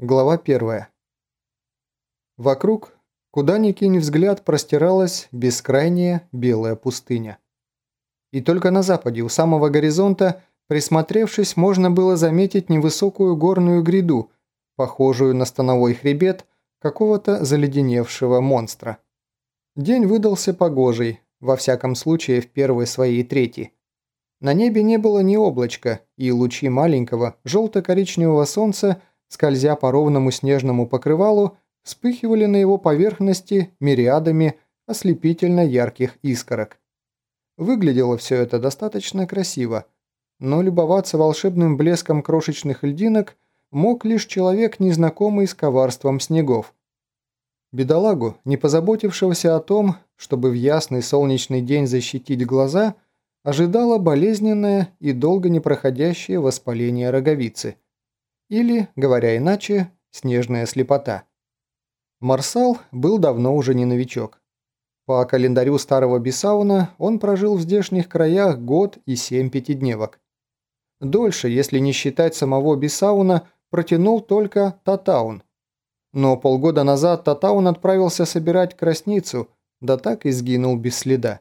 Глава 1. Вокруг, куда ни кинь взгляд, простиралась бескрайняя белая пустыня. И только на западе, у самого горизонта, присмотревшись, можно было заметить невысокую горную гряду, похожую на становой хребет какого-то заледеневшего монстра. День выдался погожий, во всяком случае в первой своей трети. На небе не было ни облачка, и лучи маленького желто-коричневого солнца – скользя по ровному снежному покрывалу, вспыхивали на его поверхности мириадами ослепительно ярких искорок. Выглядело все это достаточно красиво, но любоваться волшебным блеском крошечных льдинок мог лишь человек, незнакомый с коварством снегов. Бедолагу, не позаботившегося о том, чтобы в ясный солнечный день защитить глаза, ожидало болезненное и долго непроходящее воспаление роговицы – или, говоря иначе, снежная слепота. Марсал был давно уже не новичок. По календарю старого Бисауна он прожил в здешних краях год и семь пятидневок. Дольше, если не считать самого Бисауна, протянул только Татаун. Но полгода назад Татаун отправился собирать красницу, да так и сгинул без следа.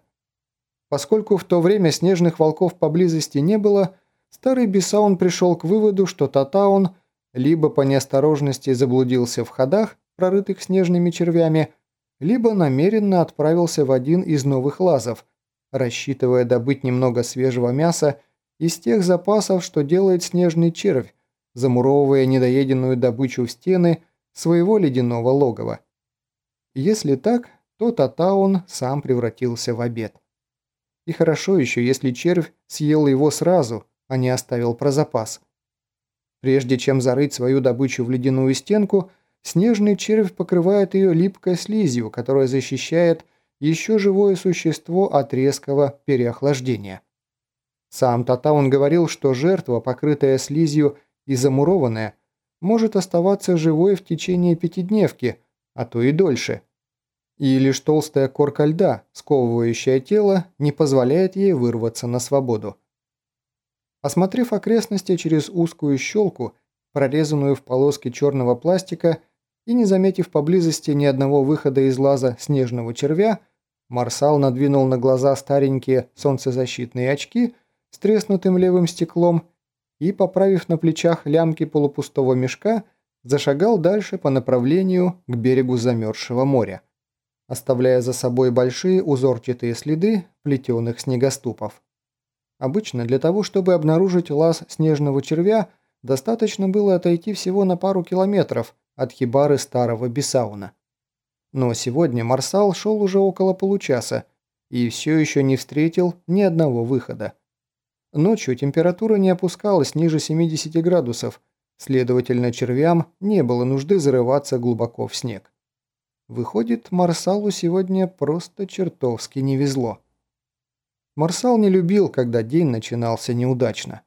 Поскольку в то время снежных волков поблизости не было, старый Бисаун пришел к выводу, что Татаун либо по неосторожности заблудился в ходах, прорытых снежными червями, либо намеренно отправился в один из новых лазов, рассчитывая добыть немного свежего мяса из тех запасов, что делает снежный червь, замуровывая недоеденную добычу в стены своего ледяного логова. Если так, то Татаун сам превратился в обед. И хорошо еще, если червь съел его сразу, а не оставил про запас. Прежде чем зарыть свою добычу в ледяную стенку, снежный червь покрывает ее липкой слизью, которая защищает еще живое существо от резкого переохлаждения. Сам Татаун говорил, что жертва, покрытая слизью и замурованная, может оставаться живой в течение пятидневки, а то и дольше. И лишь толстая корка льда, сковывающая тело, не позволяет ей вырваться на свободу. Осмотрев окрестности через узкую щелку, прорезанную в полоске черного пластика, и не заметив поблизости ни одного выхода из лаза снежного червя, Марсал надвинул на глаза старенькие солнцезащитные очки с треснутым левым стеклом и, поправив на плечах лямки полупустого мешка, зашагал дальше по направлению к берегу замерзшего моря, оставляя за собой большие узорчатые следы плетеных снегоступов. Обычно для того, чтобы обнаружить лаз снежного червя, достаточно было отойти всего на пару километров от хибары старого Бесауна. Но сегодня Марсал шел уже около получаса и все еще не встретил ни одного выхода. Ночью температура не опускалась ниже 70 градусов, следовательно, червям не было нужды зарываться глубоко в снег. Выходит, Марсалу сегодня просто чертовски не везло. Марсал не любил, когда день начинался неудачно.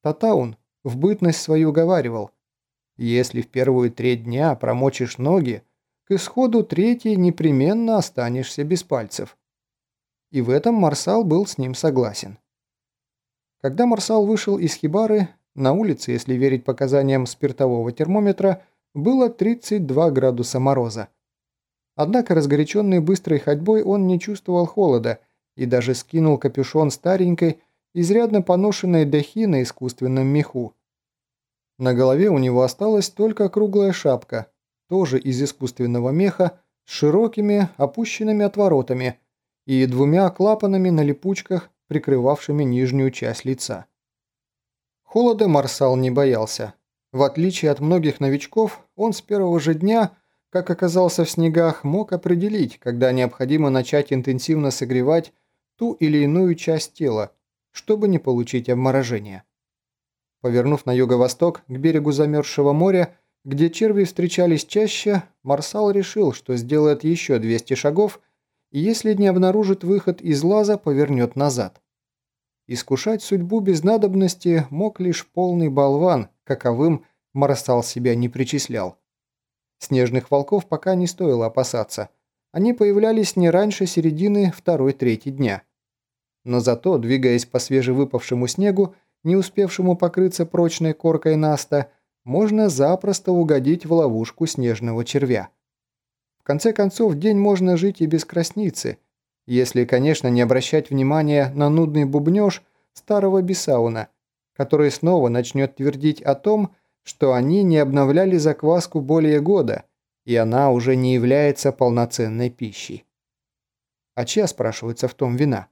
Татаун в бытность свою говаривал, если в первую треть дня промочишь ноги, к исходу третьей непременно останешься без пальцев. И в этом Марсал был с ним согласен. Когда Марсал вышел из хибары, на улице, если верить показаниям спиртового термометра, было 32 градуса мороза. Однако разгоряченный быстрой ходьбой он не чувствовал холода – и даже скинул капюшон старенькой, изрядно поношенной дахи на искусственном меху. На голове у него осталась только круглая шапка, тоже из искусственного меха, с широкими опущенными отворотами и двумя клапанами на липучках, прикрывавшими нижнюю часть лица. Холода Марсал не боялся. В отличие от многих новичков, он с первого же дня, как оказался в снегах, мог определить, когда необходимо начать интенсивно согревать ту или иную часть тела, чтобы не получить обморожение. Повернув на юго-восток к берегу замерзшего моря, где черви встречались чаще, Марсал решил, что сделает еще 200 шагов и если не обнаружит выход из лаза, повернет назад. Искушать судьбу без надобности мог лишь полный болван, каковым Марсал себя не причислял. Снежных волков пока не стоило опасаться. Они появлялись не раньше середины второй-трети дня но зато, двигаясь по свежевыпавшему снегу, не успевшему покрыться прочной коркой наста, можно запросто угодить в ловушку снежного червя. В конце концов, день можно жить и без красницы, если, конечно, не обращать внимания на нудный бубнёж старого Бесауна, который снова начнет твердить о том, что они не обновляли закваску более года, и она уже не является полноценной пищей. А чья, спрашивается, в том вина?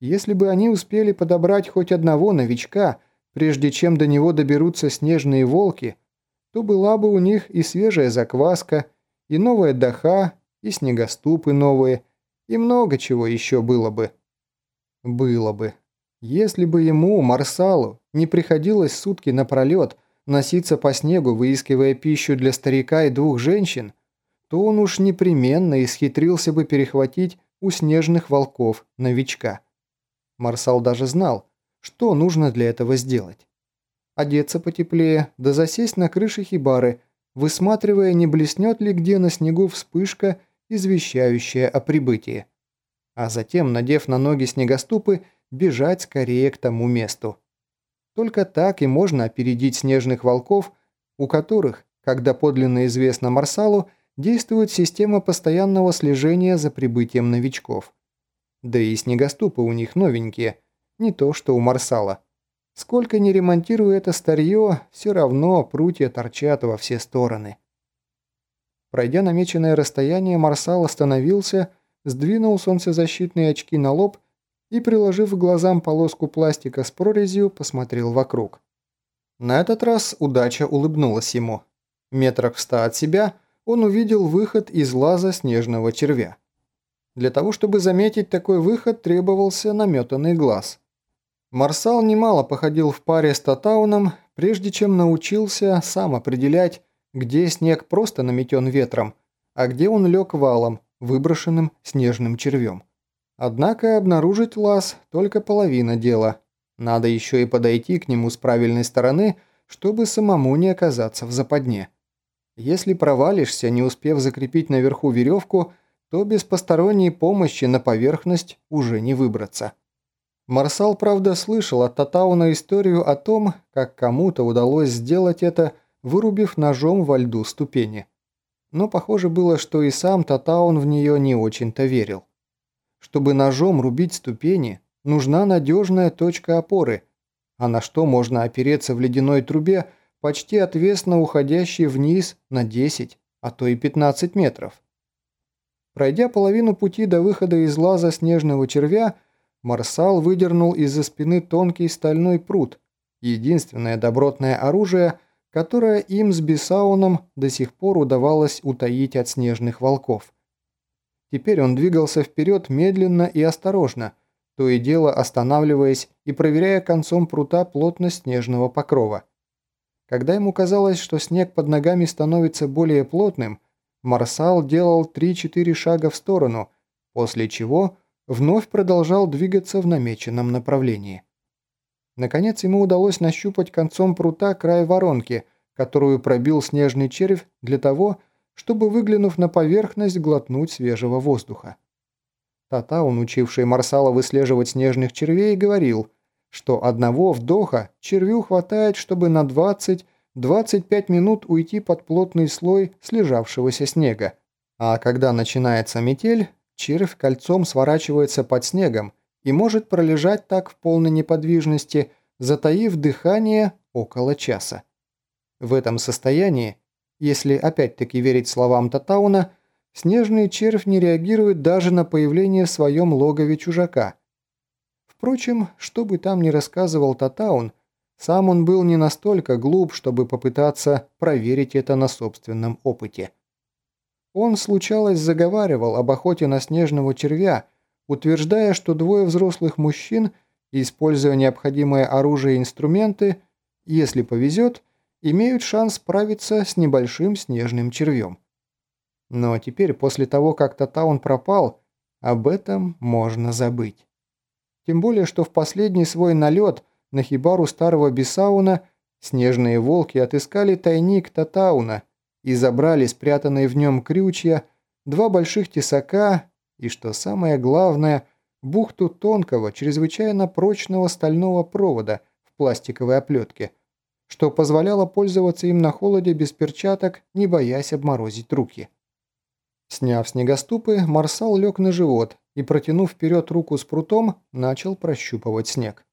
Если бы они успели подобрать хоть одного новичка, прежде чем до него доберутся снежные волки, то была бы у них и свежая закваска, и новая даха, и снегоступы новые, и много чего еще было бы. Было бы. Если бы ему, Марсалу, не приходилось сутки напролет носиться по снегу, выискивая пищу для старика и двух женщин, то он уж непременно исхитрился бы перехватить у снежных волков новичка. Марсал даже знал, что нужно для этого сделать. Одеться потеплее, да засесть на крыше хибары, высматривая, не блеснет ли где на снегу вспышка, извещающая о прибытии. А затем, надев на ноги снегоступы, бежать скорее к тому месту. Только так и можно опередить снежных волков, у которых, когда подлинно известно Марсалу, действует система постоянного слежения за прибытием новичков. Да и снегоступы у них новенькие, не то что у Марсала. Сколько ни ремонтируя это старье, все равно прутья торчат во все стороны. Пройдя намеченное расстояние, Марсал остановился, сдвинул солнцезащитные очки на лоб и, приложив к глазам полоску пластика с прорезью, посмотрел вокруг. На этот раз удача улыбнулась ему. Метрах в ста от себя он увидел выход из лаза снежного червя. Для того, чтобы заметить такой выход, требовался наметанный глаз. Марсал немало походил в паре с Татауном, прежде чем научился сам определять, где снег просто наметен ветром, а где он лег валом, выброшенным снежным червем. Однако обнаружить лаз – только половина дела. Надо еще и подойти к нему с правильной стороны, чтобы самому не оказаться в западне. Если провалишься, не успев закрепить наверху веревку – то без посторонней помощи на поверхность уже не выбраться. Марсал, правда, слышал от Татауна историю о том, как кому-то удалось сделать это, вырубив ножом во льду ступени. Но похоже было, что и сам Татаун в нее не очень-то верил. Чтобы ножом рубить ступени, нужна надежная точка опоры, а на что можно опереться в ледяной трубе, почти отвесно уходящей вниз на 10, а то и 15 метров. Пройдя половину пути до выхода из лаза снежного червя, Марсал выдернул из-за спины тонкий стальной пруд, единственное добротное оружие, которое им с Бесауном до сих пор удавалось утаить от снежных волков. Теперь он двигался вперед медленно и осторожно, то и дело останавливаясь и проверяя концом прута плотность снежного покрова. Когда ему казалось, что снег под ногами становится более плотным, Марсал делал 3-4 шага в сторону, после чего вновь продолжал двигаться в намеченном направлении. Наконец ему удалось нащупать концом прута край воронки, которую пробил снежный червь для того, чтобы, выглянув на поверхность, глотнуть свежего воздуха. Татаун, учивший Марсала выслеживать снежных червей, говорил, что одного вдоха червю хватает, чтобы на 20 25 минут уйти под плотный слой слежавшегося снега. А когда начинается метель, червь кольцом сворачивается под снегом и может пролежать так в полной неподвижности, затаив дыхание около часа. В этом состоянии, если опять-таки верить словам Татауна, снежный червь не реагирует даже на появление в своем логове чужака. Впрочем, что бы там ни рассказывал Татаун, сам он был не настолько глуп, чтобы попытаться проверить это на собственном опыте. Он, случалось, заговаривал об охоте на снежного червя, утверждая, что двое взрослых мужчин, используя необходимое оружие и инструменты, если повезет, имеют шанс справиться с небольшим снежным червем. Но теперь, после того, как Татаун пропал, об этом можно забыть. Тем более, что в последний свой налет – на хибару старого Бесауна снежные волки отыскали тайник Татауна и забрали спрятанные в нем крючья, два больших тесака и, что самое главное, бухту тонкого, чрезвычайно прочного стального провода в пластиковой оплетке, что позволяло пользоваться им на холоде без перчаток, не боясь обморозить руки. Сняв снегоступы, Марсал лег на живот и, протянув вперед руку с прутом, начал прощупывать снег.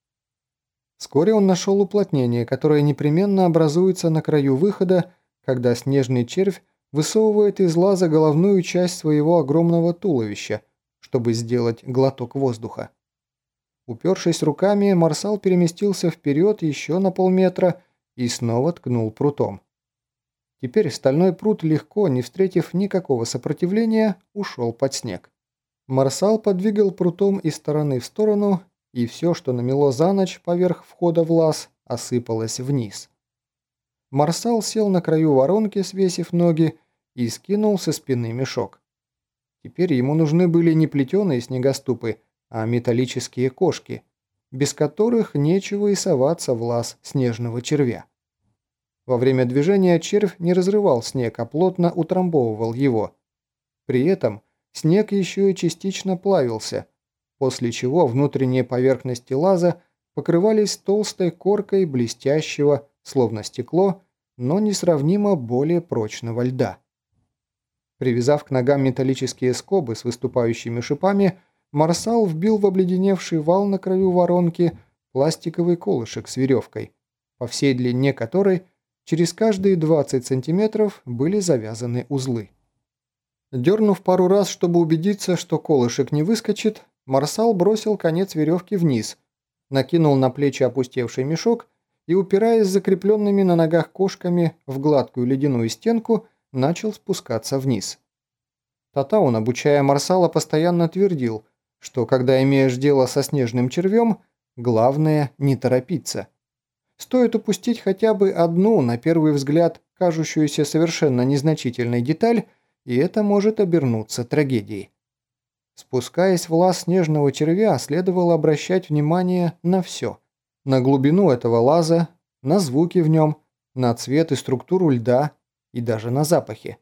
Вскоре он нашел уплотнение, которое непременно образуется на краю выхода, когда снежный червь высовывает из лаза головную часть своего огромного туловища, чтобы сделать глоток воздуха. Упершись руками, Марсал переместился вперед еще на полметра и снова ткнул прутом. Теперь стальной прут легко, не встретив никакого сопротивления, ушел под снег. Марсал подвигал прутом из стороны в сторону, и все, что намело за ночь поверх входа в лаз, осыпалось вниз. Марсал сел на краю воронки, свесив ноги, и скинул со спины мешок. Теперь ему нужны были не плетеные снегоступы, а металлические кошки, без которых нечего и соваться в лаз снежного червя. Во время движения червь не разрывал снег, а плотно утрамбовывал его. При этом снег еще и частично плавился, после чего внутренние поверхности лаза покрывались толстой коркой блестящего, словно стекло, но несравнимо более прочного льда. Привязав к ногам металлические скобы с выступающими шипами, Марсал вбил в обледеневший вал на краю воронки пластиковый колышек с веревкой, по всей длине которой через каждые 20 сантиметров были завязаны узлы. Дернув пару раз, чтобы убедиться, что колышек не выскочит, Марсал бросил конец веревки вниз, накинул на плечи опустевший мешок и, упираясь закрепленными на ногах кошками в гладкую ледяную стенку, начал спускаться вниз. Татаун, обучая Марсала, постоянно твердил – что когда имеешь дело со снежным червем, главное не торопиться. Стоит упустить хотя бы одну, на первый взгляд, кажущуюся совершенно незначительной деталь, и это может обернуться трагедией. Спускаясь в лаз снежного червя, следовало обращать внимание на все. На глубину этого лаза, на звуки в нем, на цвет и структуру льда и даже на запахи.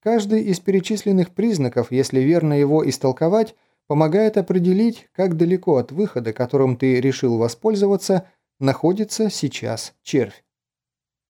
Каждый из перечисленных признаков, если верно его истолковать, помогает определить, как далеко от выхода, которым ты решил воспользоваться, находится сейчас червь.